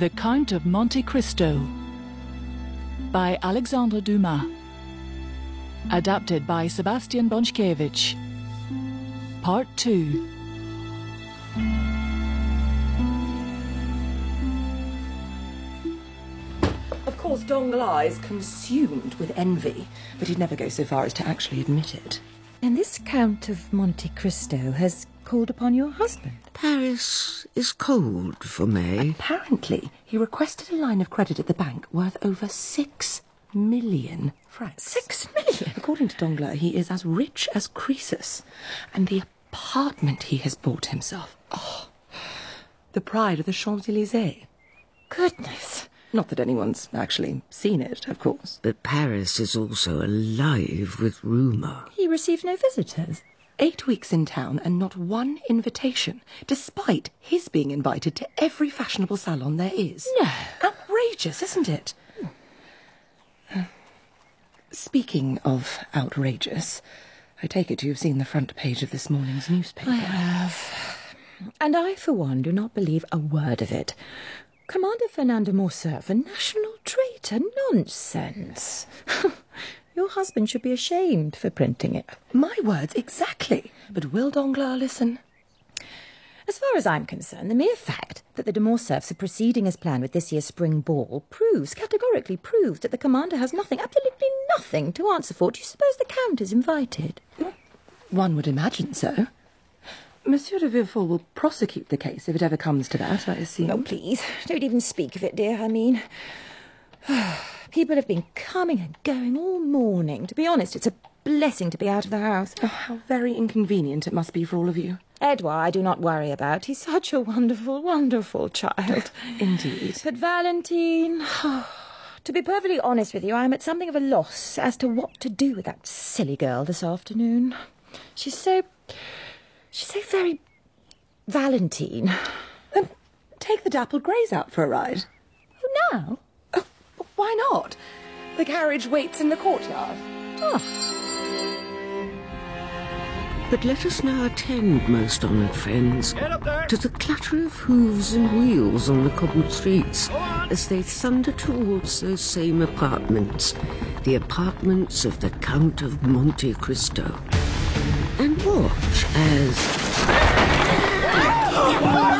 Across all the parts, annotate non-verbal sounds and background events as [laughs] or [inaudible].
The Count of Monte Cristo by Alexandre Dumas. Adapted by Sebastian Baczkiewicz. Part 2. Of course, Danglars is consumed with envy, but he'd never go so far as to actually admit it. And this Count of Monte Cristo has called upon your husband. Paris is cold for May. Apparently, he requested a line of credit at the bank worth over six million francs. Six million? According to Danglars, he is as rich as Croesus. And the apartment he has bought himself. Oh, the pride of the Champs Elysees. Goodness. Not that anyone's actually seen it, of course. But Paris is also alive with rumour. He received no visitors. Eight weeks in town and not one invitation, despite his being invited to every fashionable salon there is. No. Outrageous, isn't it? Uh, speaking of outrageous, I take it you've seen the front page of this morning's newspaper. I have. And I, for one, do not believe a word of it. Commander Fernand de Morcerf, a national traitor? Nonsense. [laughs] Your husband should be ashamed for printing it. My words, exactly. But will Danglars listen? As far as I'm concerned, the mere fact that the de Morcerfs are proceeding as planned with this year's spring ball proves, categorically proves, that the commander has nothing, absolutely nothing to answer for. Do you suppose the Count is invited? One would imagine so. Monsieur de Villefort will prosecute the case if it ever comes to that, I assume. Oh, please, don't even speak of it, dear. I mean, [sighs] people have been coming and going all morning. To be honest, it's a blessing to be out of the house. Oh, how very inconvenient it must be for all of you. Edouard, I do not worry about. He's such a wonderful, wonderful child. [laughs] Indeed. But Valentine. [sighs] To be perfectly honest with you, I am at something of a loss as to what to do with that silly girl this afternoon. She's so. She's so very. Valentine. Then take the dappled greys out for a ride. Oh, now? Why not? The carriage waits in the courtyard. Oh. But let us now attend, most honoured friends, to the clatter of hooves and wheels on the cobbled streets as they thunder towards those same apartments, the apartments of the Count of Monte Cristo. And watch as.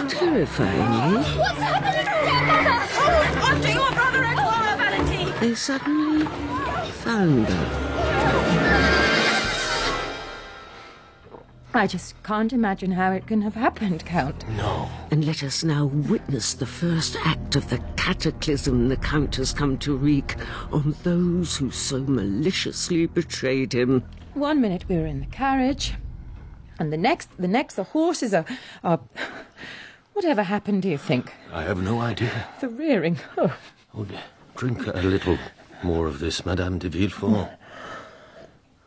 Terrifyingly, What's happened? They suddenly founder. I just can't imagine how it can have happened, Count. No. And let us now witness the first act of the cataclysm the Count has come to wreak on those who so maliciously betrayed him. One minute we were in the carriage, and the next, the next, the horses are, are. Whatever happened, do you think? I have no idea. The rearing. Oh, Oh, d- drink a little more of this, Madame de Villefort.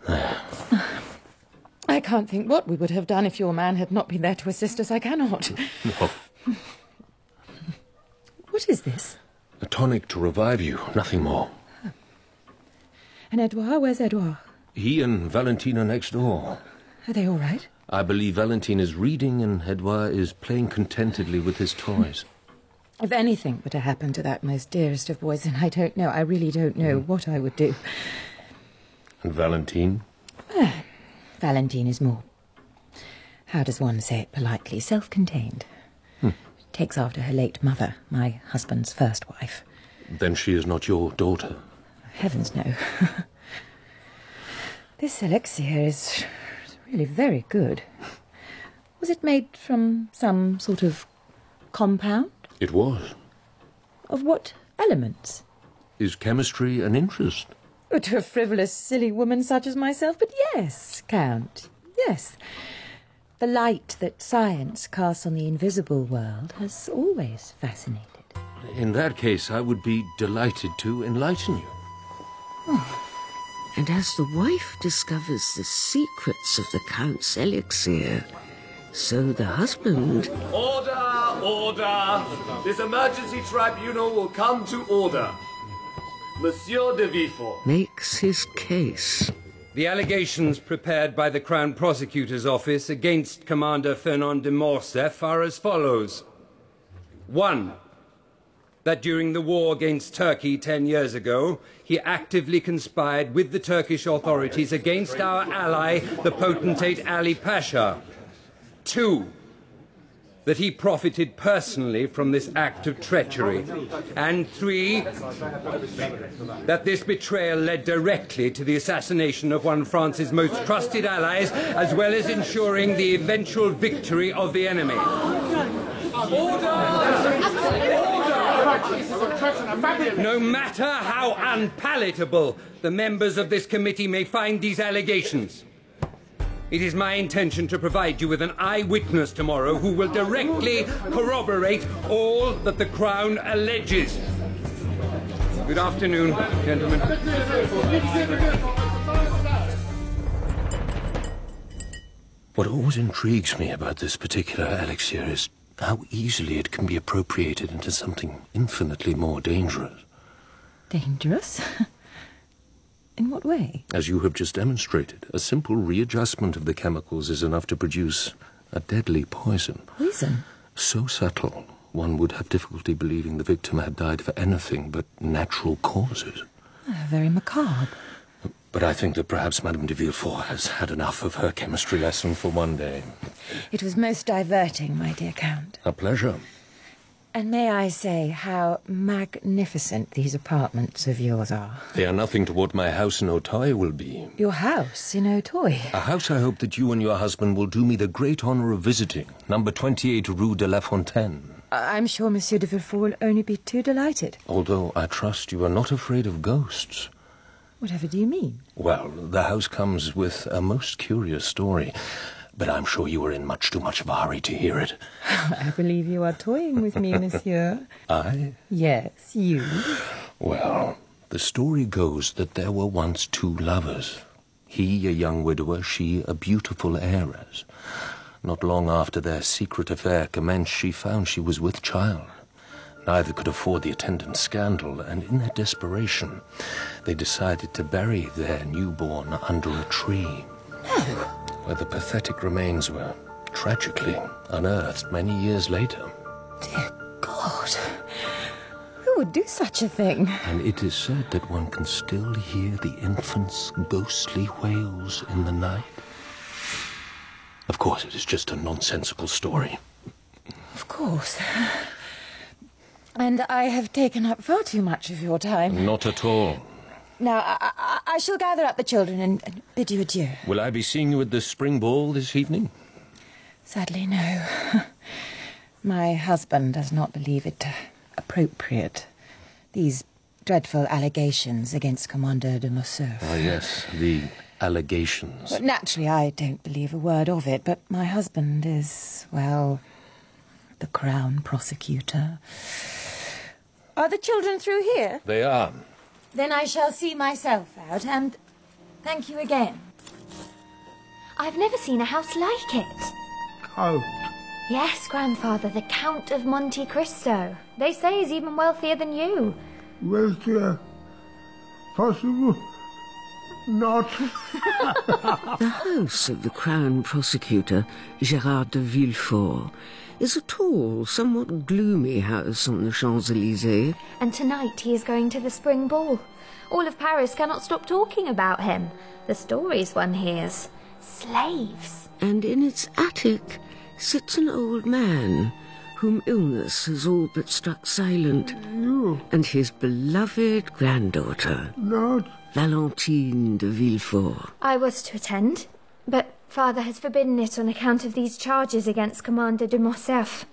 [sighs] I can't think what we would have done if your man had not been there to assist us. I cannot. [laughs] No. What is this? A tonic to revive you, nothing more. And Edouard? Where's Edouard? He and Valentine are next door. Are they all right? I believe Valentine is reading and Edouard is playing contentedly with his toys. If anything were to happen to that most dearest of boys, [laughs] and I don't know. I really don't know mm. what I would do. And Valentine? Valentine is more. How does one say it politely? Self contained. Hmm. Takes after her late mother, my husband's first wife. Then she is not your daughter. Heavens, no. [laughs] this elixir is really very good. Was it made from some sort of compound? It was. Of what elements? Is chemistry an interest? Oh, to a frivolous, silly woman such as myself, but yes, Count, yes. The light that science casts on the invisible world has always fascinated. In that case, I would be delighted to enlighten you. Oh, and as the wife discovers the secrets of the Count's elixir, so the husband Order! Order! This emergency tribunal will come to order. Monsieur de Villefort. makes his case. The allegations prepared by the Crown Prosecutor's Office against Commander Fernand de Morcerf are as follows. 1. that during the war against Turkey ten years ago, he actively conspired with the Turkish authorities against our ally, the potentate Ali Pasha. Two, that he profited personally from this act of treachery. And three, that this betrayal led directly to the assassination of one of France's most trusted allies, as well as ensuring the eventual victory of the enemy. No matter how unpalatable the members of this committee may find these allegations, it is my intention to provide you with an eyewitness tomorrow who will directly corroborate all that the Crown alleges. Good afternoon, gentlemen. What always intrigues me about this particular elixir is how easily it can be appropriated into something infinitely more dangerous. Dangerous? [laughs] In what way? As you have just demonstrated, a simple readjustment of the chemicals is enough to produce a deadly poison. Poison? So subtle, one would have difficulty believing the victim had died for anything but natural causes. Oh, very macabre. But I think that perhaps Madame de Villefort has had enough of her chemistry lesson for one day. It was most diverting, my dear Count. A pleasure. And may I say how magnificent these apartments of yours are? They are nothing to what my house in Auteuil will be. Your house in Auteuil? A house I hope that you and your husband will do me the great honor of visiting. Number 28 Rue de la Fontaine. I'm sure Monsieur de Villefort will only be too delighted. Although I trust you are not afraid of ghosts. Whatever do you mean? Well, the house comes with a most curious story. But I'm sure you were in much too much of a hurry to hear it. [laughs] I believe you are toying with me, monsieur. I? Yes, you. Well, the story goes that there were once two lovers. He a young widower, she a beautiful heiress. Not long after their secret affair commenced, she found she was with child. Neither could afford the attendant scandal, and in their desperation, they decided to bury their newborn under a tree where the pathetic remains were tragically unearthed many years later. Dear God. Who would do such a thing? And it is said that one can still hear the infant's ghostly wails in the night. Of course, it is just a nonsensical story. Of course. And I have taken up far too much of your time. Not at all. Now, I, I, I shall gather up the children and, and bid you adieu. Will I be seeing you at the spring ball this evening? Sadly, no. [laughs] My husband does not believe it appropriate. These dreadful allegations against Commander de Morcerf. Ah, yes, the allegations. But naturally, I don't believe a word of it, but my husband is, well, the Crown prosecutor. Are the children through here? They are. Then I shall see myself out, and thank you again. I've never seen a house like it. Count? Yes, grandfather, the Count of Monte Cristo. They say he's even wealthier than you. Wealthier? Possible? Not. [laughs] the house of the Crown Prosecutor, Gerard de Villefort, is a tall, somewhat gloomy house on the Champs Elysees. And tonight he is going to the spring ball. All of Paris cannot stop talking about him. The stories one hears. Slaves. And in its attic sits an old man whom illness has all but struck silent. You? And his beloved granddaughter. Not? Valentine de Villefort. I was to attend, but Father has forbidden it on account of these charges against Commander de Morcerf.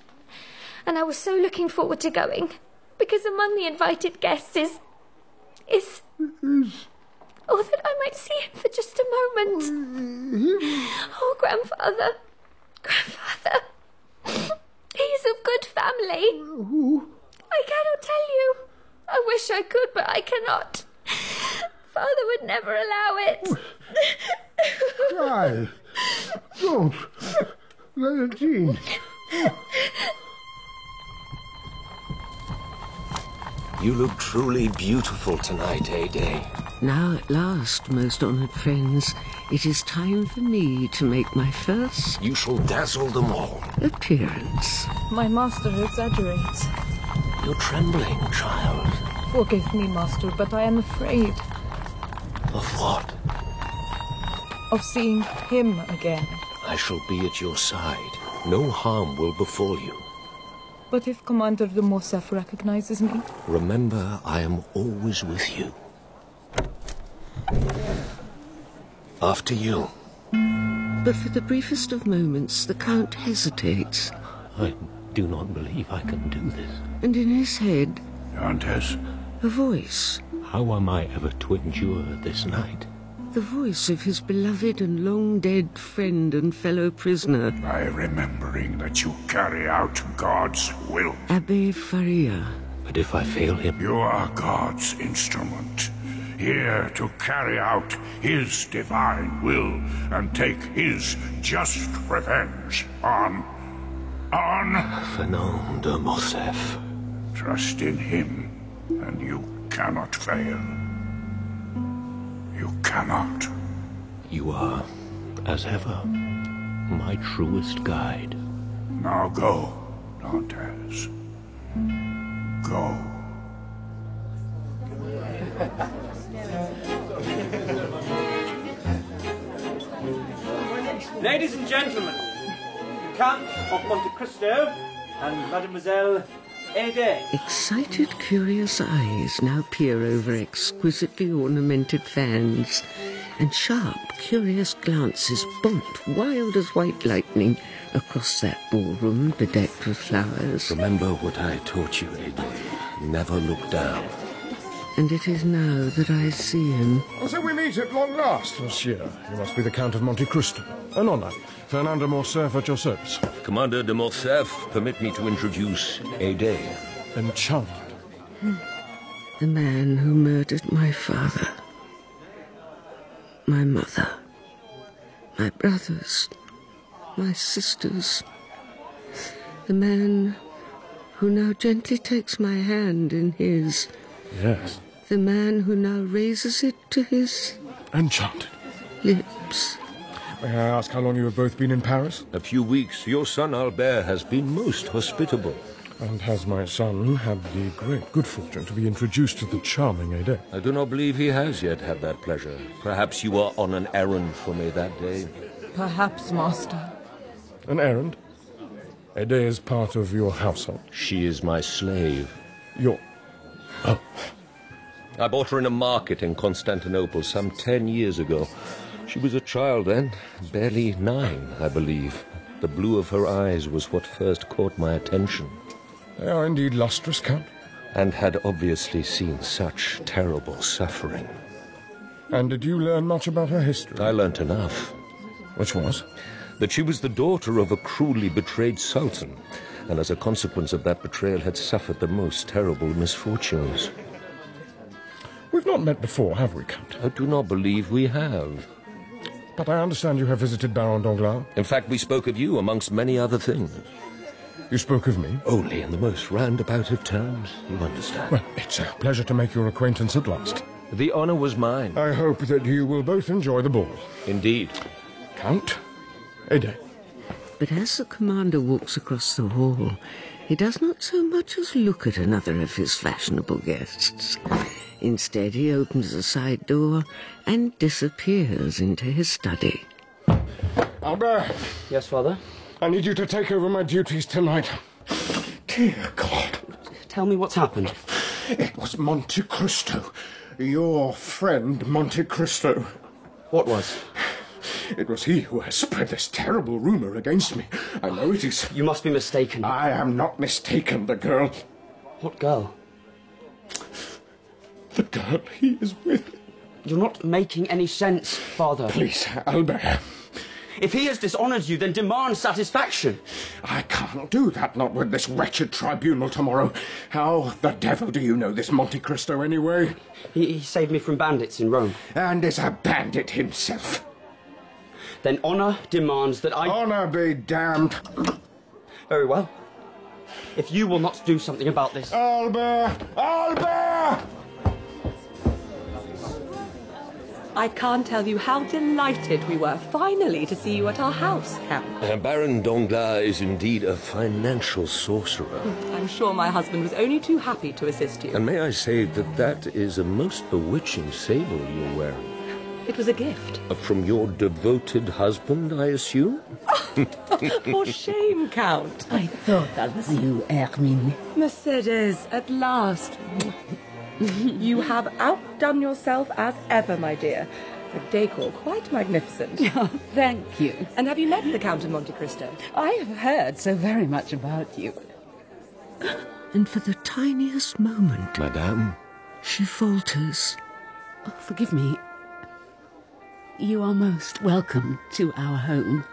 And I was so looking forward to going, because among the invited guests is. is. Mm-hmm. Is. Oh, that I might see him for just a moment. Mm-hmm. Oh, grandfather. Grandfather. He's of good family. I cannot tell you. I wish I could, but I cannot. Father would never allow it. Cry. Don't. Valentine. You look truly beautiful tonight, Day. Now at last, most honoured friends, it is time for me to make my first... You shall dazzle them all. ...appearance. My master exaggerates. You're trembling, child. Forgive me, Master, but I am afraid Of what? Of seeing him again. I shall be at your side. No harm will befall you. But if Commander de Morcerf recognizes me, Remember, I am always with you. After you. But for the briefest of moments, the Count hesitates, I do not believe I can do this. and in his head, Dantes, a voice, How am I ever to endure this night? The voice of his beloved and long dead friend and fellow prisoner, by remembering that you carry out God's will. Abbe Faria. But if I fail him, You are God's instrument, here to carry out His divine will and take His just revenge on. on. Fernand de Morcerf. Trust in Him, and you cannot fail. You cannot. You are, as ever, my truest guide. Now go, Dantes. Go. Ladies and gentlemen, the Count of Monte Cristo and Mademoiselle Haydée. Excited, curious eyes now peer over exquisitely ornamented fans, and sharp, curious glances bolt wild as white lightning across that ballroom bedecked with flowers. Remember what I taught you, Haydée. Never look down. And it is now that I see him. Oh, so we meet at long last, monsieur. You must be the Count of Monte Cristo. An honor. Fernand de Morcerf at your service. Commander de Morcerf, permit me to introduce Haydée. Enchanted. Hmm. The man who murdered my father, my mother, my brothers, my sisters. The man who now gently takes my hand in his. Yes. The man who now raises it to his Enchanted. lips. May I ask how long you have both been in Paris? A few weeks. Your son Albert has been most hospitable. And has my son had the great good fortune to be introduced to the charming Haydée? I do not believe he has yet had that pleasure. Perhaps you were on an errand for me that day. perhaps, Master. An errand? Haydée is part of your household. She is my slave. Your. Oh, I bought her in a market in Constantinople some ten years ago. She was a child then, barely nine, I believe. The blue of her eyes was what first caught my attention, they are indeed lustrous, Count. and had obviously seen such terrible suffering. And did you learn much about her history? I learnt enough. Which was? That she was the daughter of a cruelly betrayed sultan, and as a consequence of that betrayal had suffered the most terrible misfortunes. We've not met before, have we, Count? I do not believe we have. But I understand you have visited Baron Danglars. In fact, we spoke of you amongst many other things. You spoke of me? Only in the most roundabout of terms, you understand. Well, it's a pleasure to make your acquaintance at last. The honor was mine. I hope that you will both enjoy the ball. Indeed. Count, Haydée. But as the commander walks across the hall, he does not so much as look at another of his fashionable guests. Instead, he opens a side door and disappears into his study. Albert, Yes, Father? I need you to take over my duties tonight. Dear God, Tell me what's happened. it was Monte Cristo. Your friend, Monte Cristo. What was? It was he who has spread this terrible rumor against me. I know it is. You must be mistaken. I am not mistaken. The girl. What girl? The girl he is with. You're not making any sense, Father. Please, Albert. If he has dishonored you, then demand satisfaction. I can't do that, not with this wretched tribunal tomorrow. How the devil do you know this Monte Cristo anyway? He, he saved me from bandits in Rome. And is a bandit himself. Then honor demands that I. Honor be damned. Very well. If you will not do something about this. Albert! Albert! I can't tell you how delighted we were finally to see you at our house, Count. Uh, Baron Danglars is indeed a financial sorcerer. I'm sure my husband was only too happy to assist you. And may I say that that is a most bewitching sable you're wearing? It was a gift. Uh, From your devoted husband, I assume? [laughs] For shame, Count. I thought that was you, Hermine. Mercedes, at last. you have outdone yourself as ever, my dear. The decor quite magnificent. [laughs] Thank you. And have you met the Count of Monte Cristo? I have heard so very much about you. And for the tiniest moment, Madame? she falters. Oh, forgive me. You are most welcome to our home.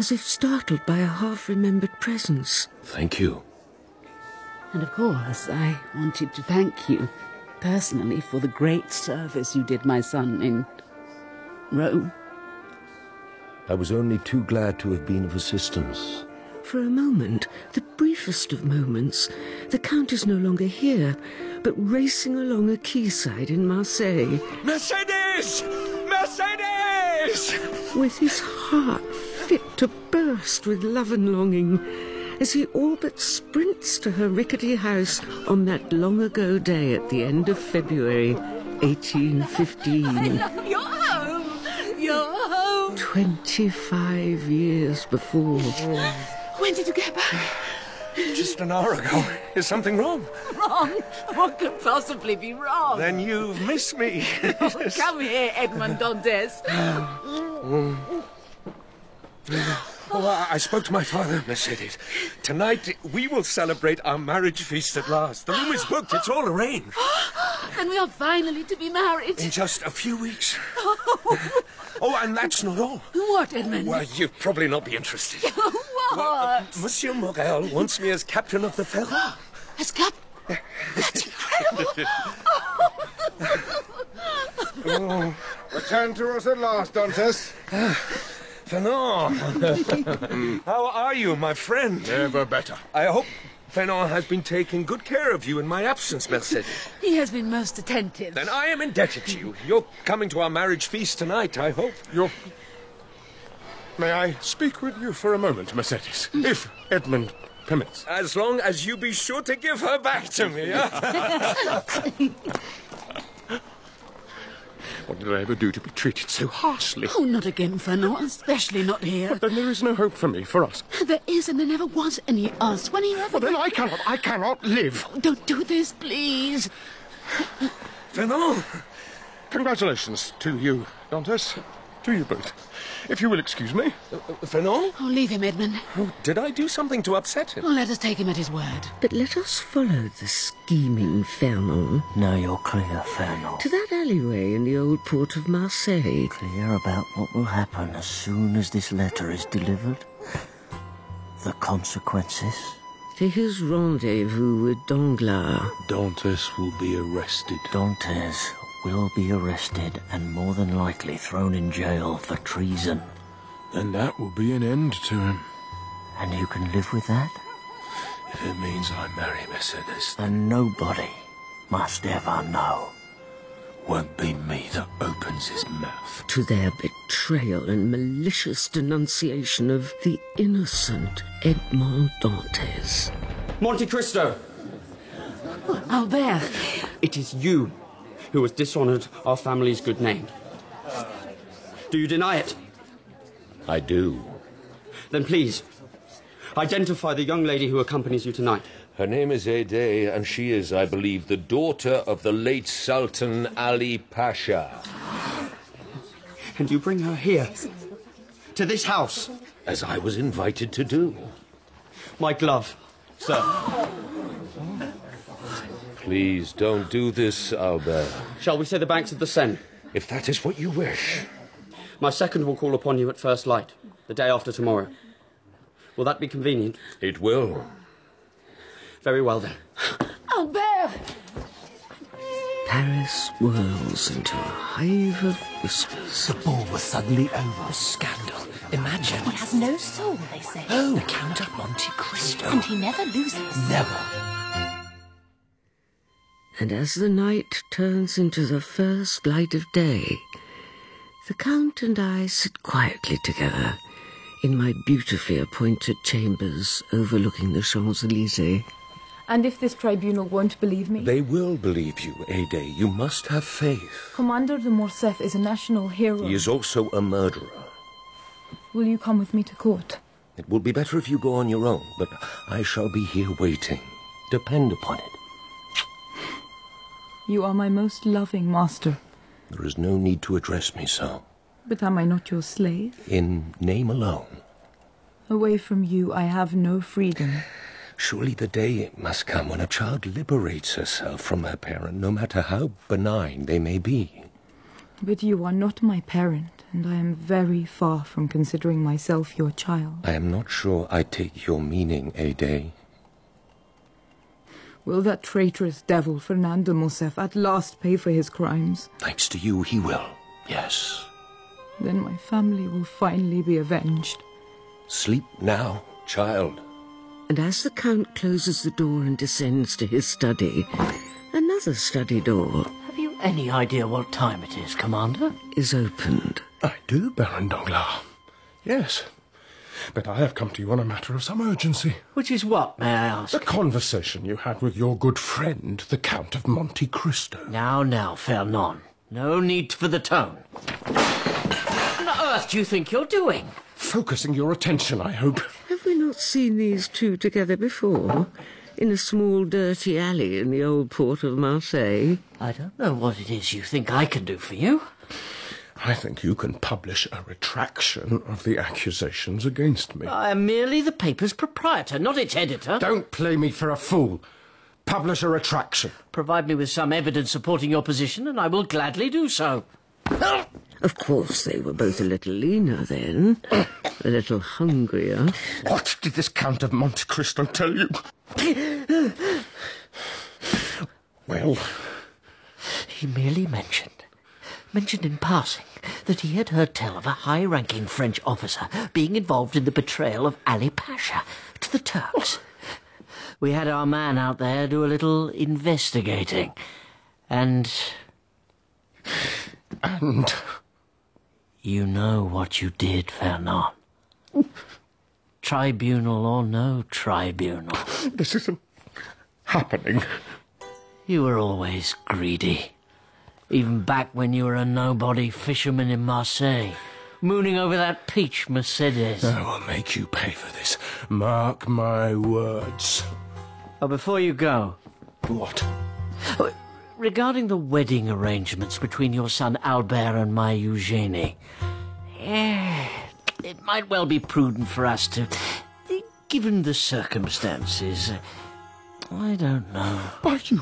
As if startled by a half remembered presence. Thank you. And of course, I wanted to thank you personally for the great service you did my son in Rome. I was only too glad to have been of assistance. For a moment, the briefest of moments, the Count is no longer here, but racing along a quayside in Marseille. Mercedes! Mercedes! With his heart fit to burst with love and longing, as he all but sprints to her rickety house on that long ago day at the end of February 1815. You're home! You're home! Twenty-five years before. When did you get back? Just an hour ago. Is something wrong? Wrong? What could possibly be wrong? Then you've missed me. [laughs] Oh, come here, Edmond Dantes. [sighs] Um, Oh, I I spoke to my father, Mercedes. Tonight we will celebrate our marriage feast at last. The room is booked. It's all arranged. [gasps] and we are finally to be married. In just a few weeks. Oh, [laughs] oh and that's not all. What, Edmond? Well, you'd probably not be interested. [laughs] what? Uh, Monsieur Morel wants me as captain of the Pharaon. As captain? That's incredible. [laughs] Oh, return to us at last, Dantes. [sighs] Fernand! [laughs] How are you, my friend? Never better. I hope Fernand has been taking good care of you in my absence, Mercedes. He has been most attentive. Then I am indebted to you. You're coming to our marriage feast tonight, I hope. You're... May I speak with you for a moment, Mercedes? Mm. If Edmond permits. As long as you be sure to give her back to me, huh? [laughs] [laughs] What did I ever do to be treated so harshly? Oh, not again, Fernand, especially not here. But then there is no hope for me, for us. There is, and there never was any us. When are you ever... Well, then I cannot, I cannot live. Oh, don't do this, please. Fernand! Congratulations to you, Dantes. To you both. If you will excuse me. Uh, uh, Fernand? Oh, leave him, Edmond. Oh, did I do something to upset him? Oh, let us take him at his word. But let us follow the scheming Fernand Now you're clear, Fernand. to that alleyway in the old port of Marseille. Clear about what will happen as soon as this letter is delivered? The consequences? To his rendezvous with Danglars. Dantes will be arrested. Dantes will be arrested and more than likely thrown in jail for treason. Then that will be an end to him. And you can live with that? If it means I marry Mercedes, And nobody must ever know. won't be me that opens his mouth. To their betrayal and malicious denunciation of the innocent Edmond Dantes. Monte Cristo! Albert! It is you who has dishonored our family's good name. Do you deny it? I do. Then please, identify the young lady who accompanies you tonight. Her name is Haydée, and she is, I believe, the daughter of the late Sultan Ali Pasha. And you bring her here, to this house. As I was invited to do. My glove, sir. Please don't do this, Albert. Shall we say the banks of the Seine? If that is what you wish. My second will call upon you at first light, the day after tomorrow. Will that be convenient? It will. Very well then. Albert! Paris whirls into a hive of whispers. The ball was suddenly over. A scandal. Imagine. He has no soul, they say. Oh. The Count of Monte Cristo. Oh. And he never loses. Never. And as the night turns into the first light of day, The Count and I sit quietly together in my beautifully appointed chambers overlooking the Champs Elysees. And if this tribunal won't believe me? They will believe you, Haydée. You must have faith. Commander de Morcerf is a national hero. He is also a murderer. Will you come with me to court? It will be better if you go on your own, but I shall be here waiting. Depend upon it. You are my most loving master. There is no need to address me so. But am I not your slave? In name alone. Away from you, I have no freedom. Surely the day must come when a child liberates herself from her parent, no matter how benign they may be. But you are not my parent, and I am very far from considering myself your child. I am not sure I take your meaning, Haydée. Will that traitorous devil, Fernand de Morcerf, at last pay for his crimes? Thanks to you, he will. Yes. Then my family will finally be avenged. Sleep now, child. And as the Count closes the door and descends to his study, another study door Have you any idea what time it is, Commander? is opened. I do, Baron Danglars. Yes. But I have come to you on a matter of some urgency. Which is what, may I ask? The conversation you had with your good friend, the Count of Monte Cristo. Now, now, Fernand. No need for the tone. What on earth do you think you're doing? Focusing your attention, I hope. Have we not seen these two together before? In a small, dirty alley in the old port of Marseille? I don't know what it is you think I can do for you. I think you can publish a retraction of the accusations against me. I am merely the paper's proprietor, not its editor. Don't play me for a fool. Publish a retraction. Provide me with some evidence supporting your position, and I will gladly do so. Of course, they were both a little leaner then, a little hungrier. What did this Count of Monte Cristo tell you? [laughs] well, He merely mentioned, mentioned in passing, that he had heard tell of a high-ranking French officer being involved in the betrayal of Ali Pasha to the Turks. We had our man out there do a little investigating, and and you know what you did, Fernand. Tribunal or no tribunal. this isn't happening. You were always greedy. Even back when you were a nobody fisherman in Marseille, mooning over that peach Mercedes. I will make you pay for this. Mark my words. Oh, before you go, What? regarding the wedding arrangements between your son Albert and my Eugenie, eh, it might well be prudent for us to, given the circumstances, I don't know. Are you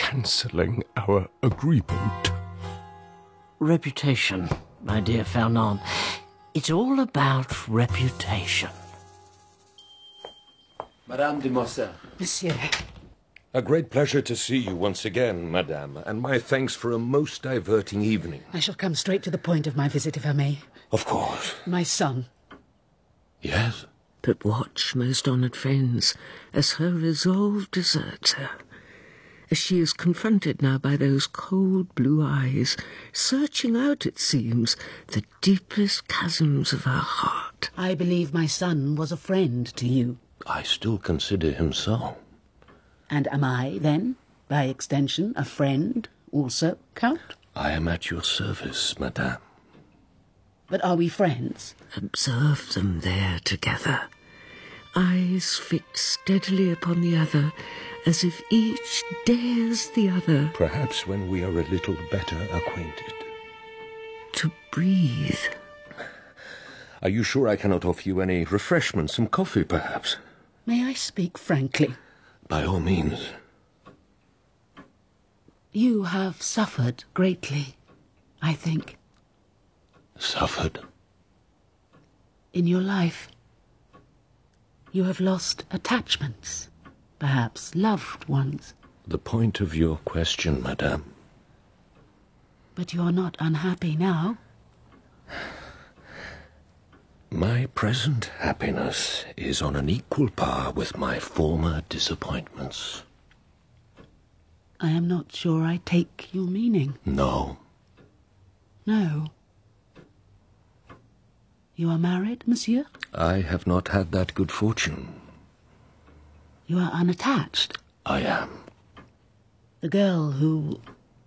cancelling our agreement? Reputation, my dear Fernand. It's all about reputation. Madame de Morcerf. Monsieur. A great pleasure to see you once again, madame, and my thanks for a most diverting evening. I shall come straight to the point of my visit, if I may. Of course. My son. Yes? But watch, most honoured friends, as her resolve deserts her. As she is confronted now by those cold blue eyes, searching out, it seems, the deepest chasms of her heart. I believe my son was a friend to you. I still consider him so. And am I, then, by extension, a friend also, Count? I am at your service, madame. But are we friends? Observe them there together, eyes fixed steadily upon the other, as if each dares the other Perhaps when we are a little better acquainted. to breathe. [laughs] Are you sure I cannot offer you any refreshment, some coffee, perhaps? May I speak frankly? By all means. You have suffered greatly, I think, Suffered? in your life. You have lost attachments, perhaps loved ones, The point of your question, madame. but you are not unhappy now. My present happiness is on an equal par with my former disappointments. I am not sure I take your meaning. No, No. You are married, monsieur? I have not had that good fortune. You are unattached? I am. The girl who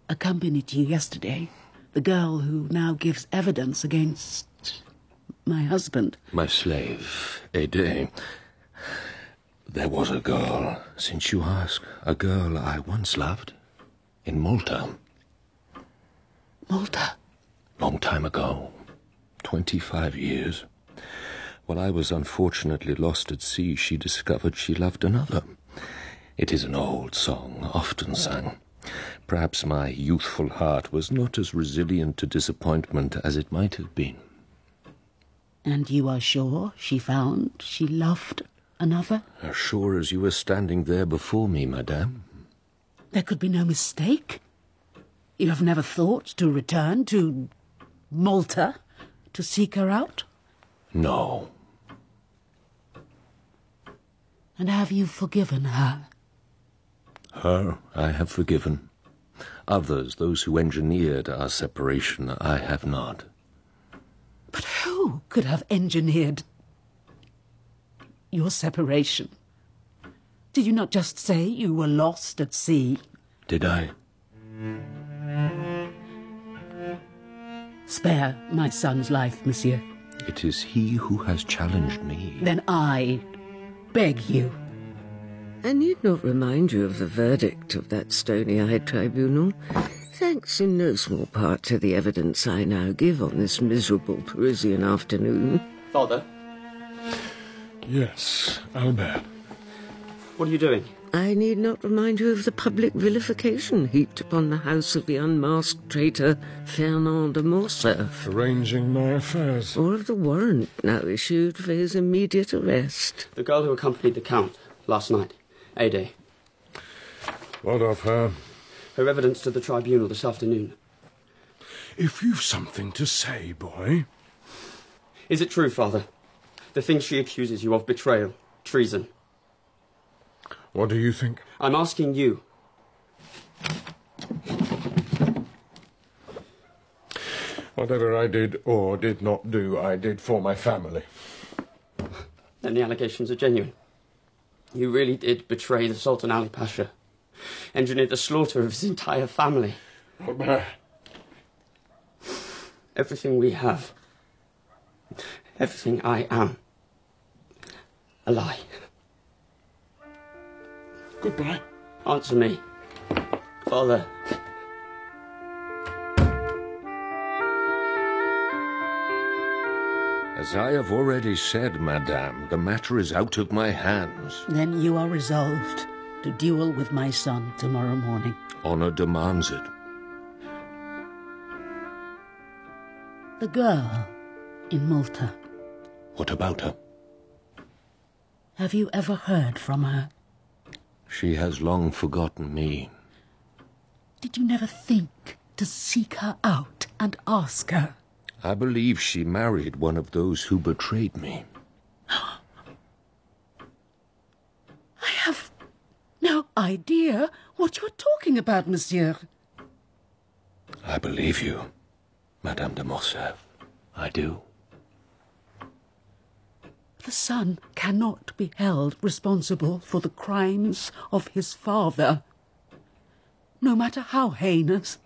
accompanied you yesterday, the girl who now gives evidence against my husband. My slave, Haydée. There was a girl, since you ask, a girl I once loved. In Malta. Malta? Long time ago. Twenty-five years. While I was unfortunately lost at sea, she discovered she loved another. It is an old song, often sung. Perhaps my youthful heart was not as resilient to disappointment as it might have been. And you are sure she found she loved another? As sure as you were standing there before me, madame. There could be no mistake. You have never thought to return to Malta to seek her out? No. And have you forgiven her? Her I have forgiven. Others, those who engineered our separation, I have not. But who could have engineered your separation? Did you not just say you were lost at sea? Did I? Spare my son's life, monsieur. It is he who has challenged me. Then I beg you. I need not remind you of the verdict of that stony-eyed tribunal, thanks in no small part to the evidence I now give on this miserable Parisian afternoon. Father, Yes, Albert. what are you doing? I need not remind you of the public vilification heaped upon the house of the unmasked traitor Fernand de Morcerf. Arranging my affairs. Or of the warrant now issued for his immediate arrest. The girl who accompanied the Count last night, Haydée. What of her? Her evidence to the tribunal this afternoon. If you've something to say, boy. Is it true, Father? The things she accuses you of betrayal, treason. What do you think? I'm asking you. Whatever I did or did not do, I did for my family. [laughs] Then the allegations are genuine. You really did betray the Sultan Ali Pasha, engineered the slaughter of his entire family. Everything we have, everything I am, a lie. Goodbye. Answer me. Father. As I have already said, madame, the matter is out of my hands. Then you are resolved to duel with my son tomorrow morning. Honor demands it. The girl in Malta. What about her? Have you ever heard from her? She has long forgotten me. Did you never think to seek her out and ask her? I believe she married one of those who betrayed me. [gasps] I have no idea what you're talking about, monsieur. I believe you, Madame de Morcerf. I do. The son cannot be held responsible for the crimes of his father, no matter how heinous.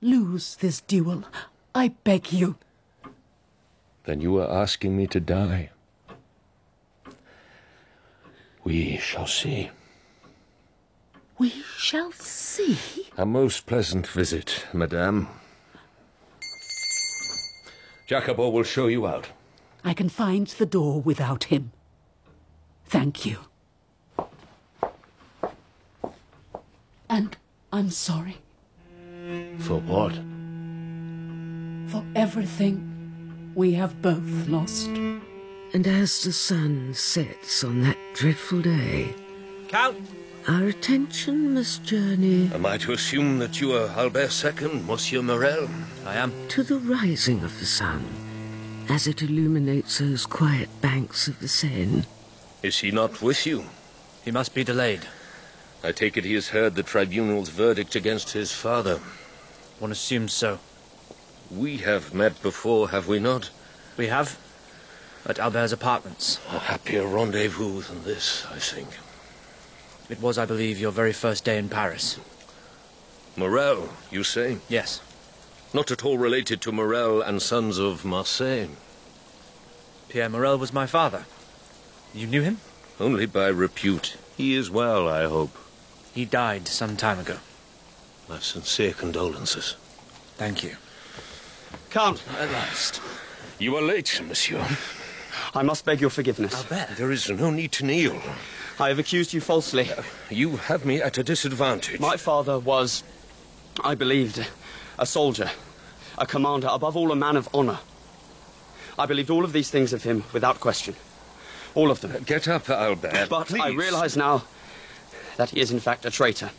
Lose this duel, I beg you. Then you are asking me to die. We shall see. We shall see. A most pleasant visit, madame. Jacopo will show you out. I can find the door without him. Thank you. And I'm sorry For what? for everything we have both lost. And as the sun sets on that dreadful day, Count! our attention must journey Am I to assume that you are Albert II, Monsieur Morel? I am. to the rising of the sun as it illuminates those quiet banks of the Seine. Is he not with you? He must be delayed. I take it he has heard the tribunal's verdict against his father. One assumes so. We have met before, have we not? We have. At Albert's apartments. A happier rendezvous than this, I think. It was, I believe, your very first day in Paris. Morel, you say? Yes. Not at all related to Morel and Sons of Marseille. Pierre Morel was my father. You knew him? Only by repute. He is well, I hope. He died some time ago. My sincere condolences. Thank you. Count! At last. You are late, monsieur. I must beg your forgiveness. Albert. There is no need to kneel. I have accused you falsely. You have me at a disadvantage. My father was, I believed, a soldier, a commander, above all a man of honor. I believed all of these things of him without question. All of them. Uh, get up, Albert. But please. I realize now that he is in fact a traitor.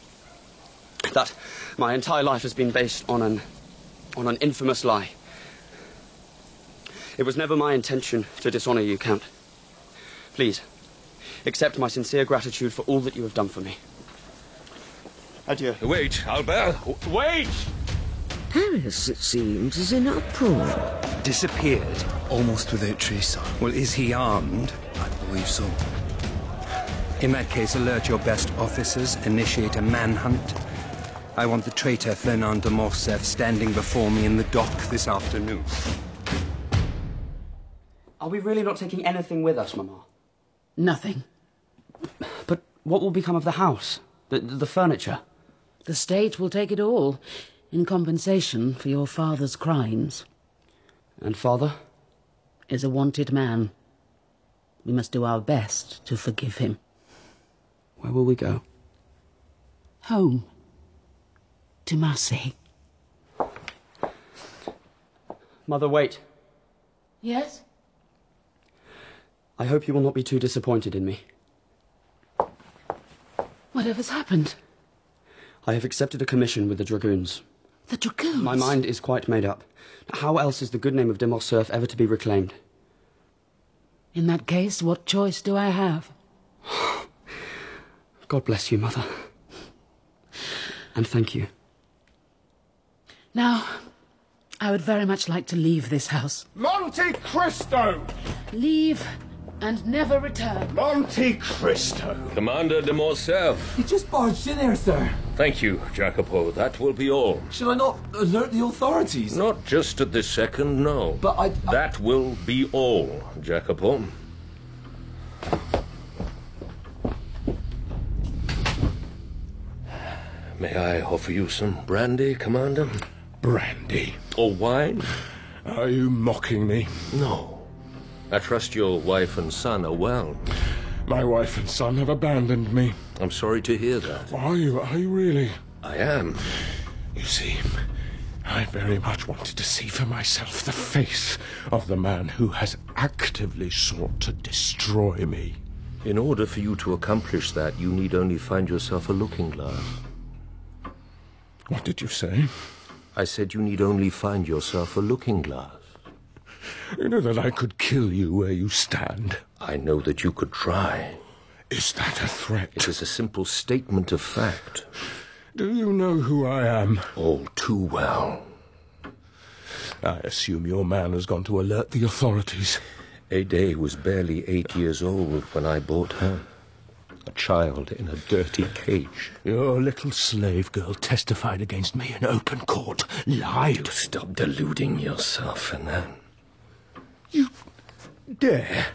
That my entire life has been based on an on an infamous lie. It was never my intention to dishonor you, Count. Please, accept my sincere gratitude for all that you have done for me. Adieu. Wait, Albert. Wait! Paris, it seems, is in uproar. Disappeared, almost without trace. Well, is he armed? I believe so. In that case, alert your best officers, initiate a manhunt. I want the traitor Fernand de Morcerf standing before me in the dock this afternoon. Are we really not taking anything with us, Mamma? Nothing. But what will become of the house? The, the furniture? The state will take it all in compensation for your father's crimes. And father? Is a wanted man. We must do our best to forgive him. Where will we go? Home. To Marseille. Mother, wait. Yes? I hope you will not be too disappointed in me. Whatever's happened? I have accepted a commission with the Dragoons. The Dragoons? My mind is quite made up. How else is the good name of de Morcerf ever to be reclaimed? In that case, what choice do I have? [sighs] God bless you, Mother. And thank you. Now, I would very much like to leave this house. Monte Cristo! Leave and never return. Monte Cristo! Commander de Morcerf. He just barged in there, sir. Thank you, Jacopo. That will be all. Shall I not alert the authorities? Not just at this second, no. But I... I... That will be all, Jacopo. May I offer you some brandy, Commander? Brandy? Or wine? Are you mocking me? No. I trust your wife and son are well. My wife and son have abandoned me. I'm sorry to hear that. Are you? Are you really? I am. You see, I very much wanted to see for myself the face of the man who has actively sought to destroy me. In order for you to accomplish that, you need only find yourself a looking glass. What did you say? I said you need only find yourself a looking glass. You know that I could kill you where you stand. I know that you could try. Is that a threat? It is a simple statement of fact. Do you know who I am? All too well. I assume your man has gone to alert the authorities. Haydée was barely eight years old when I bought her. A child in a dirty cage. Your little slave girl testified against me in open court. Lied. You stop deluding yourself, Fernand. You dare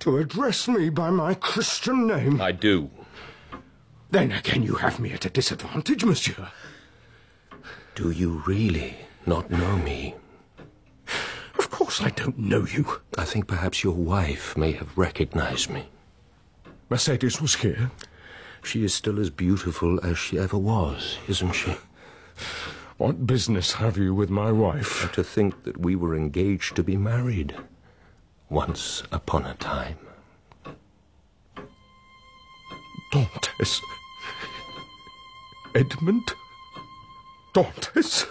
to address me by my Christian name? I do. Then again, you have me at a disadvantage, monsieur. Do you really not know me? Of course I don't know you. I think perhaps your wife may have recognized me. Mercedes was here. She is still as beautiful as she ever was, isn't she? What business have you with my wife? And to think that we were engaged to be married. Once upon a time. Dantes. Edmond? Dantes?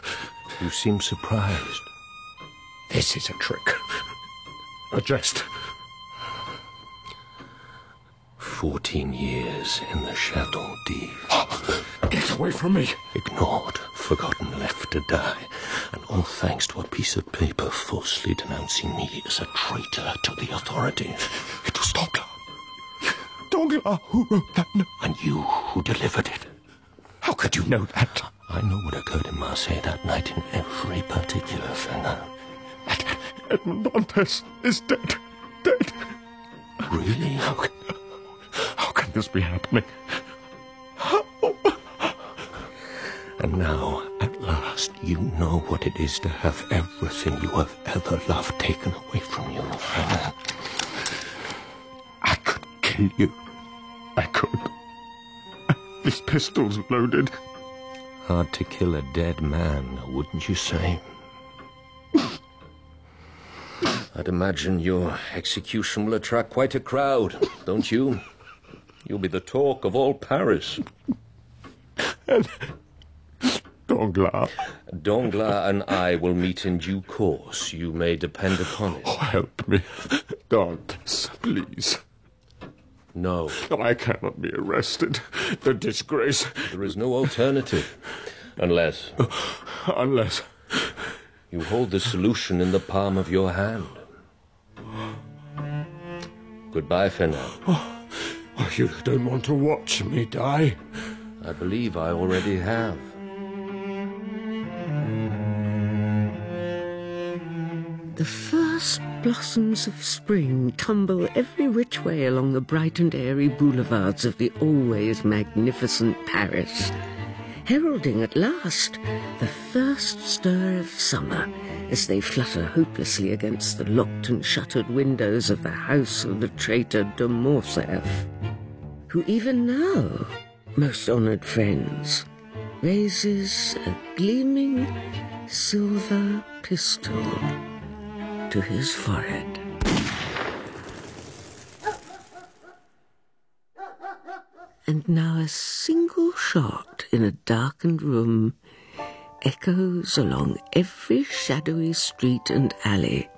You seem surprised. This is a trick. A jest. 14 years in the Chateau d'If. Get away from me! Ignored, forgotten, left to die. And all thanks to a piece of paper falsely denouncing me as a traitor to the authorities. It was Danglars. Danglars who wrote that note. And you who delivered it. How could you know that? I know what occurred in Marseille that night in every particular, Fernand. Edmond Dantes is dead. Dead. Really? How can, this be happening? And now, at last, you know what it is to have everything you have ever loved taken away from you, Fernand. I could kill you. I could. This pistol's loaded. Hard to kill a dead man, wouldn't you say? I'd imagine your execution will attract quite a crowd, don't you? You'll be the talk of all Paris. [laughs] Danglars. Danglars and I will meet in due course. You may depend upon it. Oh, help me. Dantes, please. No. I cannot be arrested. The disgrace. There is no alternative. Unless. [sighs] Unless. You hold the solution in the palm of your hand. Goodbye, Fernand. [gasps] Oh, you don't want to watch me die? I believe I already have. The first blossoms of spring tumble every which way along the bright and airy boulevards of the always magnificent Paris, heralding at last the first stir of summer as they flutter hopelessly against the locked and shuttered windows of the house of the traitor de Morcerf, who even now, most honoured friends, raises a gleaming silver pistol to his forehead. And now a single shot in a darkened room echoes along every shadowy street and alley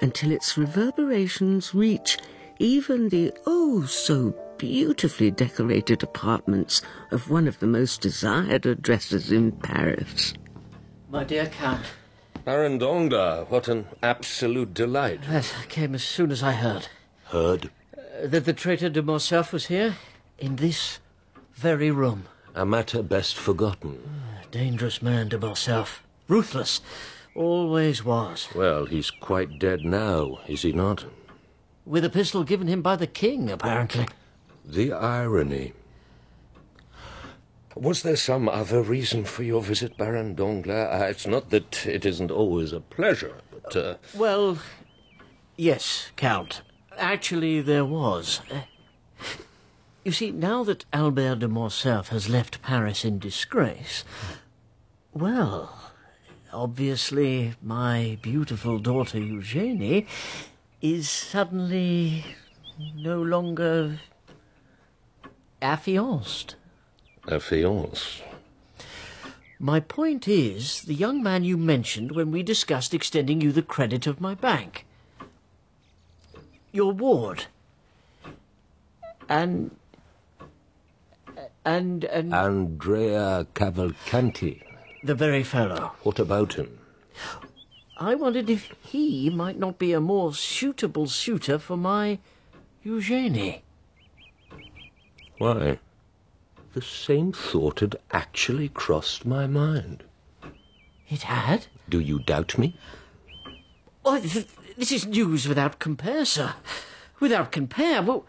until its reverberations reach even the oh so beautifully decorated apartments of one of the most desired addresses in Paris. My dear Count. Baron Danglars, what an absolute delight. Yes, I came as soon as I heard. Heard? Uh, that the traitor de Morcerf was here, in this very room. A matter best forgotten. Dangerous man, de Morcerf. Ruthless. Always was. Well, he's quite dead now, is he not? With a pistol given him by the king, apparently. The irony. Was there some other reason for your visit, Baron Danglars? Uh, it's not that it isn't always a pleasure, but. Uh... Well, yes, Count. Actually, there was. Uh, you see, now that Albert de Morcerf has left Paris in disgrace, well, obviously my beautiful daughter Eugenie is suddenly no longer affianced. Affianced? My point is, the young man you mentioned when we discussed extending you the credit of my bank. Your ward. And. And. and Andrea Cavalcanti. The very fellow. What about him? I wondered if he might not be a more suitable suitor for my Eugenie. Why? The same thought had actually crossed my mind. It had? Do you doubt me? Oh, th- this is news without compare, sir. Without compare. Well,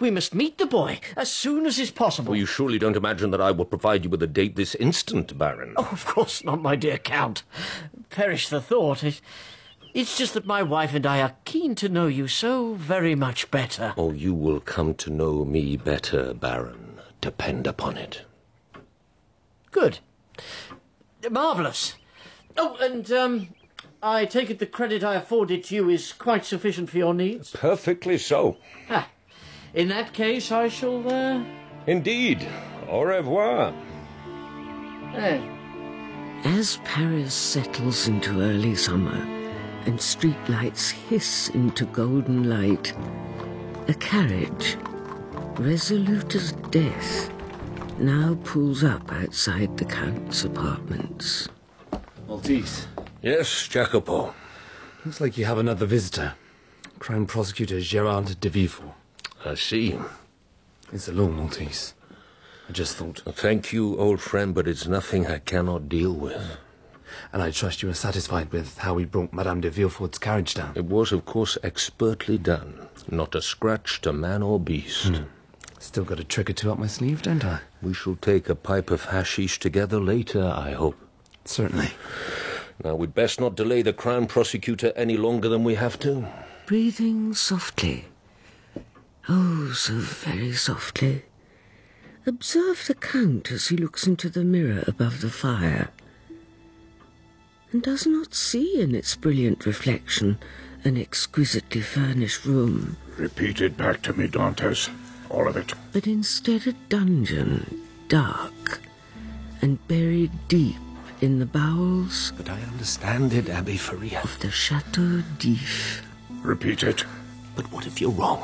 we must meet the boy as soon as is possible. Well, you surely don't imagine that I will provide you with a date this instant, Baron. Oh, of course not, my dear Count. Perish the thought. It, it's just that my wife and I are keen to know you so very much better. Oh, you will come to know me better, Baron. Depend upon it. Good. Marvellous. Oh, and, um, I take it the credit I afforded to you is quite sufficient for your needs? Perfectly so. Ah, in that case, I shall, uh... Indeed. Au revoir. Eh. As Paris settles into early summer and streetlights hiss into golden light, a carriage, resolute as death, now pulls up outside the Count's apartments. Maltese. Yes, Jacopo. Looks like you have another visitor. Crown Prosecutor Gerard de Villefort. I see. It's a law, Maltese. I just thought. Thank you, old friend, but it's nothing I cannot deal with. And I trust you are satisfied with how we brought Madame de Villefort's carriage down. It was, of course, expertly done. Not a scratch to man or beast. Hmm. Still got a trick or two up my sleeve, don't I? We shall take a pipe of hashish together later, I hope. Certainly. Now, we'd best not delay the Crown Prosecutor any longer than we have to. Breathing softly. Oh, so very softly. Observe the Count as he looks into the mirror above the fire and does not see in its brilliant reflection an exquisitely furnished room, Repeat it back to me, Dantes. All of it. but instead a dungeon, dark and buried deep in the bowels But I understand it, Abbe Faria. of the Chateau d'If. Repeat it. But what if you're wrong?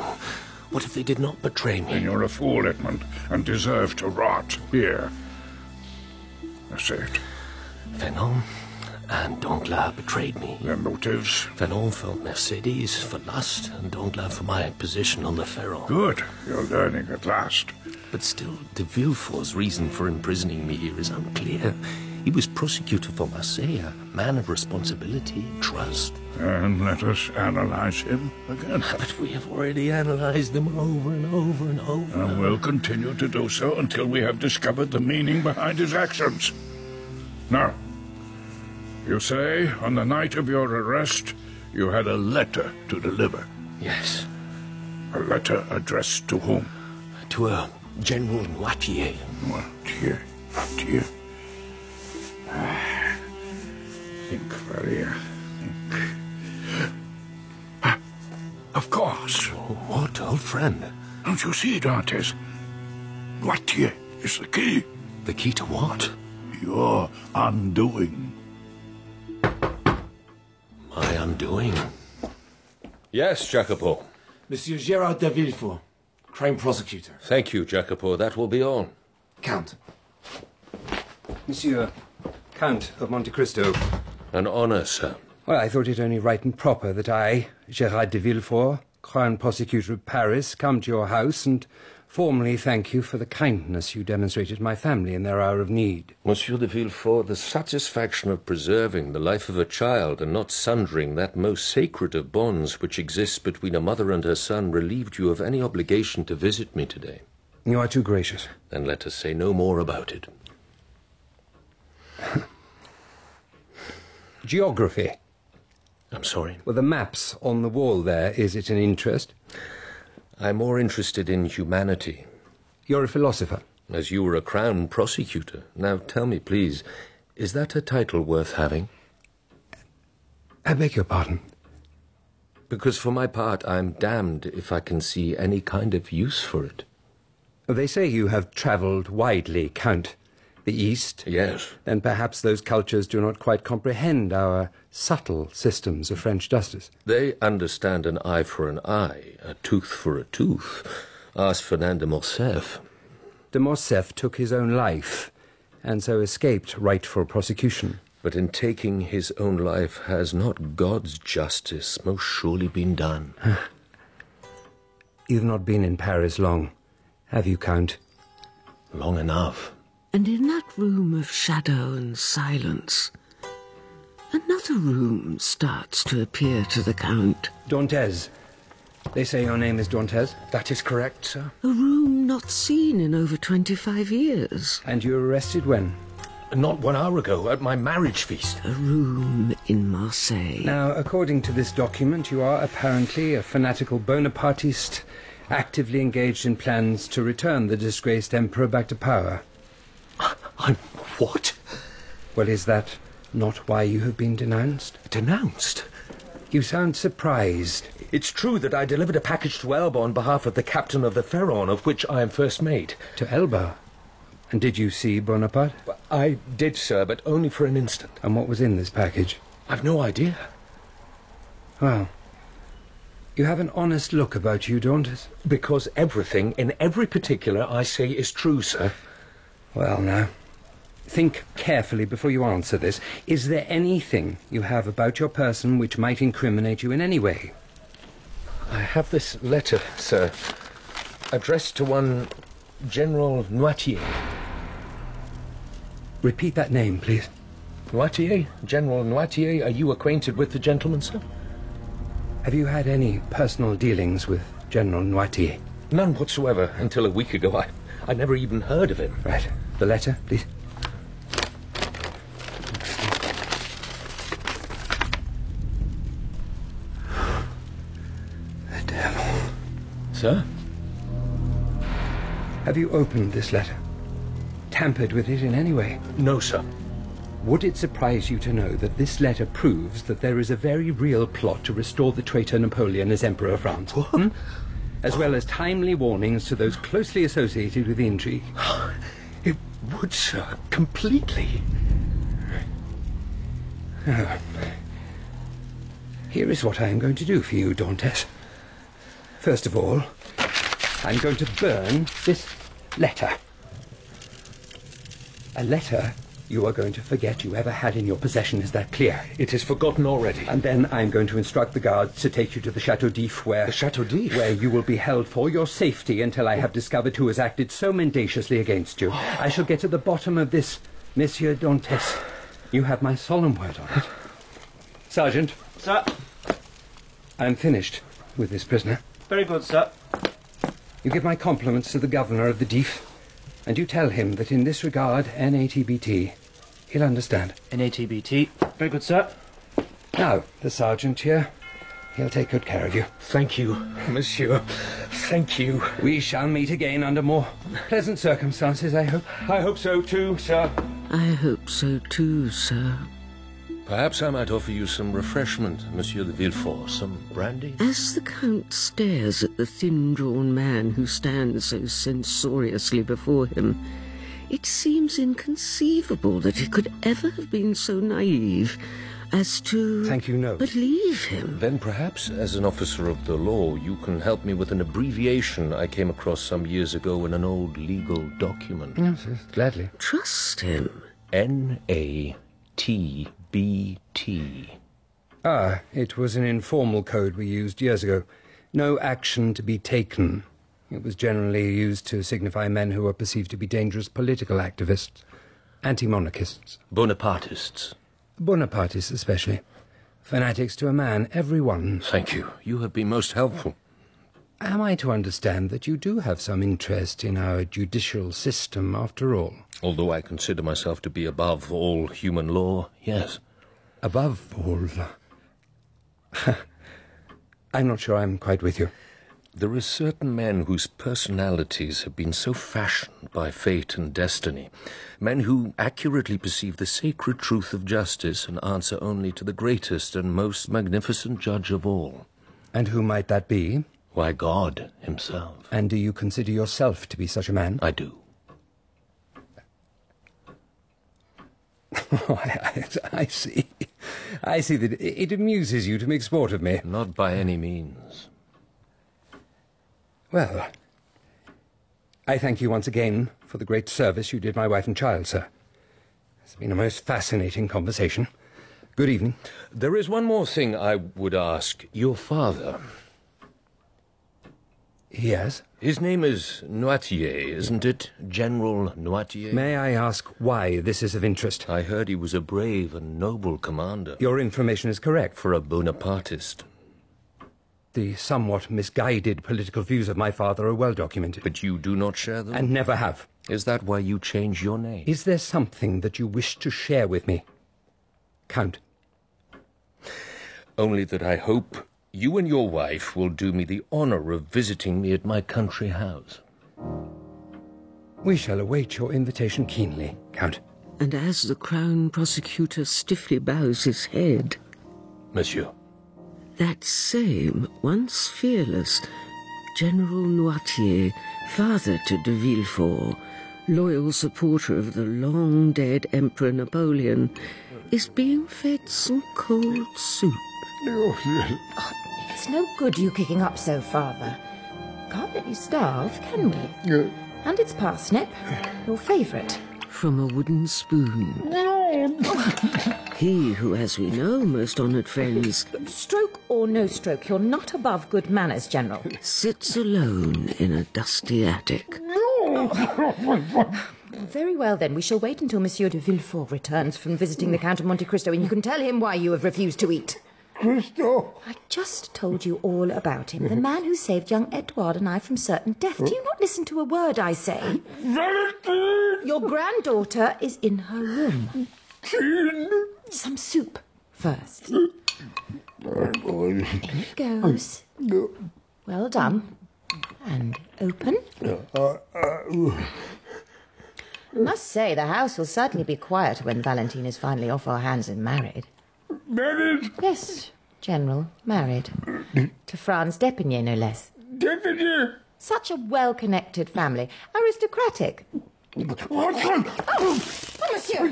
What if they did not betray me? Then you're a fool, Edmond, and deserve to rot here. I say it. Fernand and Danglars betrayed me. Their motives? Fernand for Mercedes, for lust, and Danglars for my position on the Pharaon. Good. You're learning at last. But still, de Villefort's reason for imprisoning me here is unclear. He was prosecutor for Marseille, a man of responsibility, trust. And let us analyze him again. Ah, but we have already analyzed him over and over and over. And we'll continue to do so until we have discovered the meaning behind his actions. Now, you say on the night of your arrest you had a letter to deliver. Yes. A letter addressed to whom? To a General Noirtier. Noirtier. Noirtier. Ah, [sighs] Think, Faria. Think. Ah, [gasps] Of course. What, old friend? Don't you see, Dantes? Noirtier is the key. The key to what? Your undoing. My undoing. Yes, Jacopo. Monsieur Gerard de Villefort, Crown Prosecutor. Thank you, Jacopo. That will be all. Count. Monsieur, Count of Monte Cristo. An honor, sir. Well, I thought it only right and proper that I, Gerard de Villefort, Crown Prosecutor of Paris, come to your house and formally thank you for the kindness you demonstrated my family in their hour of need. Monsieur de Villefort, the satisfaction of preserving the life of a child and not sundering that most sacred of bonds which exists between a mother and her son relieved you of any obligation to visit me today. You are too gracious. Then let us say no more about it. [laughs] Geography. I'm sorry. Well, the maps on the wall there, is it an interest? I'm more interested in humanity. You're a philosopher. As you were a crown prosecutor. Now tell me, please, is that a title worth having? I beg your pardon. Because for my part, I'm damned if I can see any kind of use for it. They say you have travelled widely, Count. The East? Yes. Then perhaps those cultures do not quite comprehend our subtle systems of French justice. They understand an eye for an eye, a tooth for a tooth. Ask Fernand de Morcerf. De Morcerf took his own life, and so escaped rightful prosecution. But in taking his own life, has not God's justice most surely been done? [laughs] You've not been in Paris long, have you, Count? Long enough. And in that room of shadow and silence, another room starts to appear to the Count. Dantes. They say your name is Dantes? That is correct, sir. A room not seen in over 25 years. And you were arrested when? Not one hour ago, at my marriage feast. A room in Marseille. Now, according to this document, you are apparently a fanatical Bonapartist, actively engaged in plans to return the disgraced emperor back to power. [laughs] I'm what? Well, is that not why you have been denounced? Denounced? You sound surprised. It's true that I delivered a package to Elba on behalf of the captain of the Pharaon, of which I am first mate. To Elba? And did you see Bonaparte? I did, sir, but only for an instant. And what was in this package? I've no idea. Well, You have an honest look about you, Dantes. Because everything, in every particular, I say is true, sir. Well, now, think carefully before you answer this. Is there anything you have about your person which might incriminate you in any way? I have this letter, sir, addressed to one General Noirtier. Repeat that name, please. Noirtier? General Noirtier? Are you acquainted with the gentleman, sir? Have you had any personal dealings with General Noirtier? None whatsoever. Until a week ago, I, I never even heard of him. Right. The letter, please. The devil. Sir? Have you opened this letter? Tampered with it in any way? No, sir. Would it surprise you to know that this letter proves that there is a very real plot to restore the traitor Napoleon as Emperor of France? Hmm? As well as timely warnings to those closely associated with the intrigue. [sighs] It would, sir, completely. Oh. [sighs] Here is what I am going to do for you, Dantes. First of all, I'm going to burn this letter. A letter you are going to forget you ever had in your possession. Is that clear? It is forgotten already. And then I'm going to instruct the guards to take you to the Chateau d'If, where The Chateau d'If? where you will be held for your safety until I have discovered who has acted so mendaciously against you. I shall get to the bottom of this, Monsieur Dantes. You have my solemn word on it. Sergeant, Sir. I'm finished with this prisoner. Very good, sir. You give my compliments to the governor of the d'If, and you tell him that in this regard, NATBT, he'll understand. NATBT. Very good, sir. Now, the sergeant here, he'll take good care of you. Thank you, monsieur. Thank you. We shall meet again under more pleasant circumstances, I hope. I hope so too, sir. I hope so too, sir. Perhaps I might offer you some refreshment, Monsieur de Villefort. Some brandy? As the Count stares at the thin drawn man who stands so censoriously before him, it seems inconceivable that he could ever have been so naive as to Thank you, no. believe him. Then perhaps, as an officer of the law, you can help me with an abbreviation I came across some years ago in an old legal document. Yes, yes, gladly. Trust him. N A T B T. Ah, it was an informal code we used years ago. No action to be taken. It was generally used to signify men who were perceived to be dangerous political activists, anti monarchists, Bonapartists. Bonapartists especially. Fanatics to a man, every one. Thank you. You have been most helpful. Am I to understand that you do have some interest in our judicial system after all? Although I consider myself to be above all human law, yes. Above all. [laughs] I'm not sure I'm quite with you. There are certain men whose personalities have been so fashioned by fate and destiny, men who accurately perceive the sacred truth of justice and answer only to the greatest and most magnificent judge of all. And who might that be? Why, God himself. And do you consider yourself to be such a man? I do. [laughs] Oh, I, I, I see. I see that it amuses you to make sport of me. Not by any means. Well, I thank you once again for the great service you did my wife and child, sir. It's been a most fascinating conversation. Good evening. There is one more thing I would ask. Your father. Yes? His name is Noirtier, isn't it? General Noirtier? May I ask why this is of interest? I heard he was a brave and noble commander. Your information is correct. For a Bonapartist. The somewhat misguided political views of my father are well documented. But you do not share them? And never have. Is that why you change your name? Is there something that you wish to share with me? Count. Only that I hope you and your wife will do me the honor of visiting me at my country house. We shall await your invitation keenly, Count. And as the Crown Prosecutor stiffly bows his head, Monsieur. That same, once fearless, General Noirtier, father to de Villefort, loyal supporter of the long dead Emperor Napoleon, is being fed some cold soup. Oh, oh, It's no good you kicking up so, Father. Can't let you starve, can we? And it's parsnip, your favourite. From a wooden spoon. [laughs] he who, as we know, most honoured friends, Stroke or no stroke, you're not above good manners, General. sits alone in a dusty attic. No! Very well, then. We shall wait until Monsieur de Villefort returns from visiting the Count of Monte Cristo, and you can tell him why you have refused to eat. Cristo! I just told you all about him. The man who saved young Edouard and I from certain death. Do you not listen to a word I say? Valentine! Your granddaughter is in her room. Some soup first. It goes. Well done. And open. I must say, the house will certainly be quieter when Valentine is finally off our hands and married. Married? Yes, General, married. to Franz d'Épinay, no less. Deputy! Such a well connected family. Aristocratic. Watson! Oh, oh monsieur!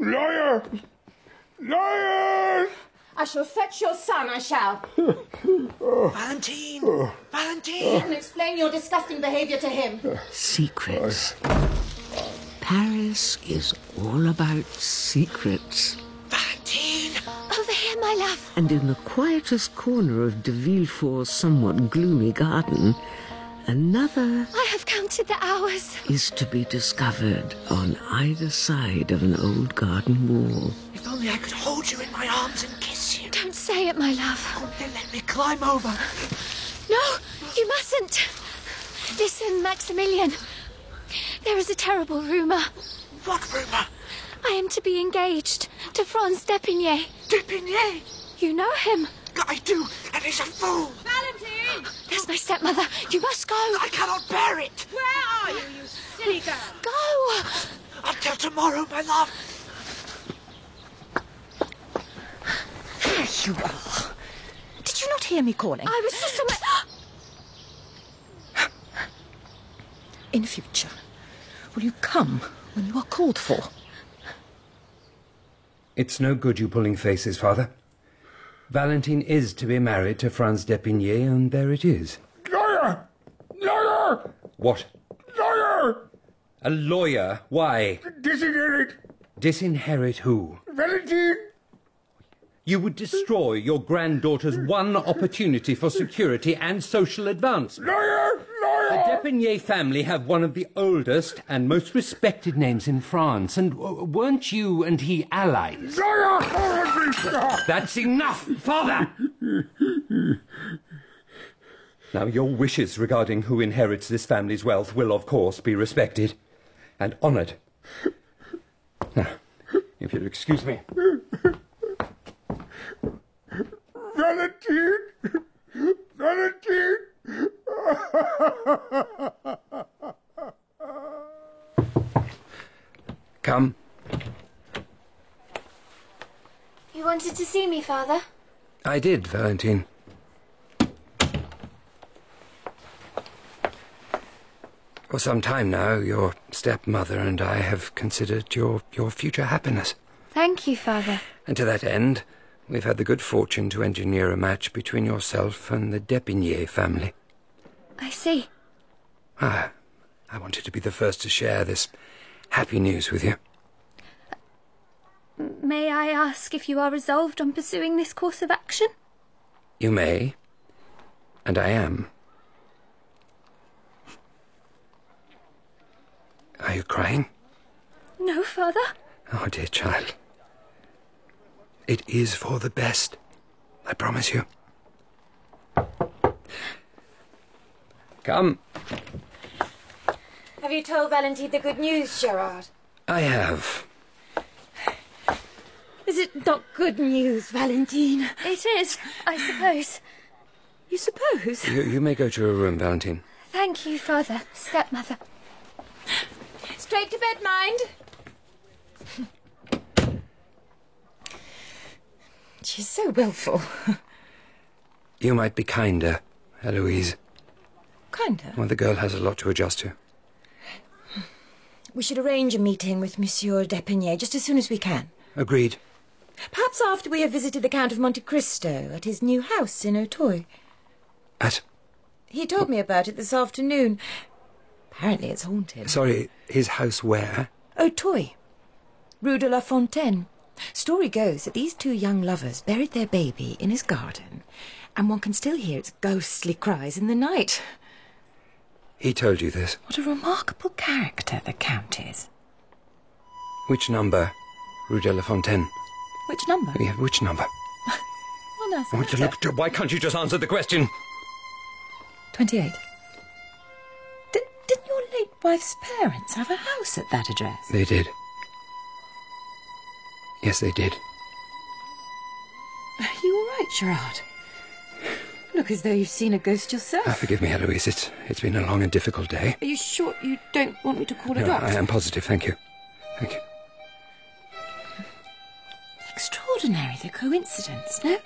Lawyer! Lawyer! I shall fetch your son, I shall. Valentine! Valentine! And explain your disgusting behaviour to him. Secrets. Paris is all about secrets. Valentine! Over here, my love. And in the quietest corner of de Villefort's somewhat gloomy garden, another I have counted the hours. is to be discovered on either side of an old garden wall. If only I could hold you in my arms and kiss you. Don't say it, my love. Oh, then let me climb over. No, you mustn't. Listen, Maximilian. There is a terrible rumour. What rumour? I am to be engaged to Franz d'Épinay. d'Épinay? You know him. I do, and he's a fool. Valentine! There's my stepmother. You must go. I cannot bear it. Where are you, you silly girl? Go! Until tomorrow, my love. Here you are. Did you not hear me calling? I was just on my. [gasps] In future, will you come when you are called for? It's no good you pulling faces, Father. Valentine is to be married to Franz d'Épinay, and there it is. Lawyer! Lawyer! What? Lawyer! A lawyer? Why? Disinherit! Disinherit who? Valentine! You would destroy your granddaughter's one opportunity for security and social advancement. Lawyer! Lawyer! The d'Épinay family have one of the oldest and most respected names in France, and w- weren't you and he allies? Lawyer! That's enough, father! now, your wishes regarding who inherits this family's wealth will, of course, be respected and honoured. Now, if you'll excuse me. Valentine! Valentine! Come. You wanted to see me, Father? I did, Valentine. For some time now, your stepmother and I have considered your, your future happiness. Thank you, Father. And to that end, we've had the good fortune to engineer a match between yourself and the d'Épinay family. I see. Ah, I wanted to be the first to share this happy news with you. May I ask if you are resolved on pursuing this course of action? You may, and I am. Are you crying? No, Father. Oh, dear child. It is for the best. I promise you. Come. Have you told Valentine the good news, Gerard? I have. Is it not good news, Valentine? It is, I suppose. You suppose? You, you may go to your room, Valentine. Thank you, Father, stepmother. Straight to bed, mind. She's so willful. [laughs] You might be kinder, Eloise. Kinder. Well, the girl has a lot to adjust to. We should arrange a meeting with Monsieur d'Épinay just as soon as we can. Agreed. Perhaps after we have visited the Count of Monte Cristo at his new house in Auteuil. At. He told me about it this afternoon. Apparently it's haunted. Sorry, his house where? Auteuil. Rue de la Fontaine. Story goes that these two young lovers buried their baby in his garden, and one can still hear its ghostly cries in the night. He told you this. What a remarkable character the Count is. Which number? Rue de la Fontaine. Which number? Yeah, which number? On earth, you look, why can't you just answer the question? 28. Did, didn't your late wife's parents have a house at that address? They did. Yes, they did. Are you all right, Gerard? Look as though you've seen a ghost yourself. Ah, forgive me, Eloise. It's, it's been a long and difficult day. Are you sure you don't want me to call a No, doctor? I am positive, thank you. Thank you. Extraordinary, the coincidence, no?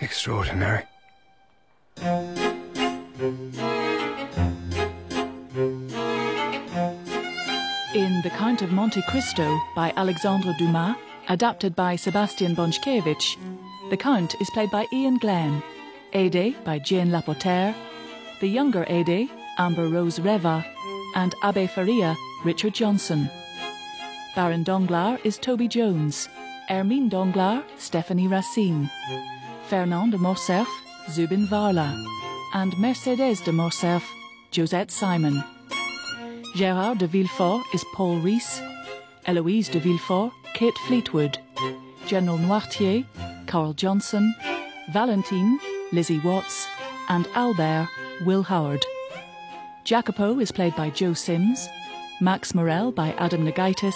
Extraordinary. The Count of Monte Cristo by Alexandre Dumas, adapted by Sebastian Baczkiewicz, the Count is played by Iain Glen, Haydée by Jane Lapotaire, the younger Haydée, Amber Rose Revah, and Abbe Faria, Richard Johnson. Baron Danglars is Toby Jones, Hermine Danglars, Stephanie Racine, Fernand de Morcerf, Zubin Varla, and Mercedes de Morcerf, Josette Simon. Gérard de Villefort is Paul Rees, Eloise de Villefort, Kate Fleetwood, General Noirtier, Karl Johnson, Valentine, Lizzie Watts, and Albert, Will Howard. Jacopo is played by Joe Sims, Max Morel by Adam Nagaitis,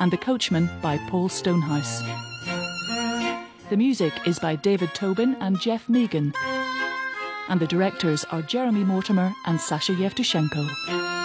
and the coachman by Paul Stonehouse. The music is by David Tobin and Jeff Meegan, and the directors are Jeremy Mortimer and Sasha Yevtushenko.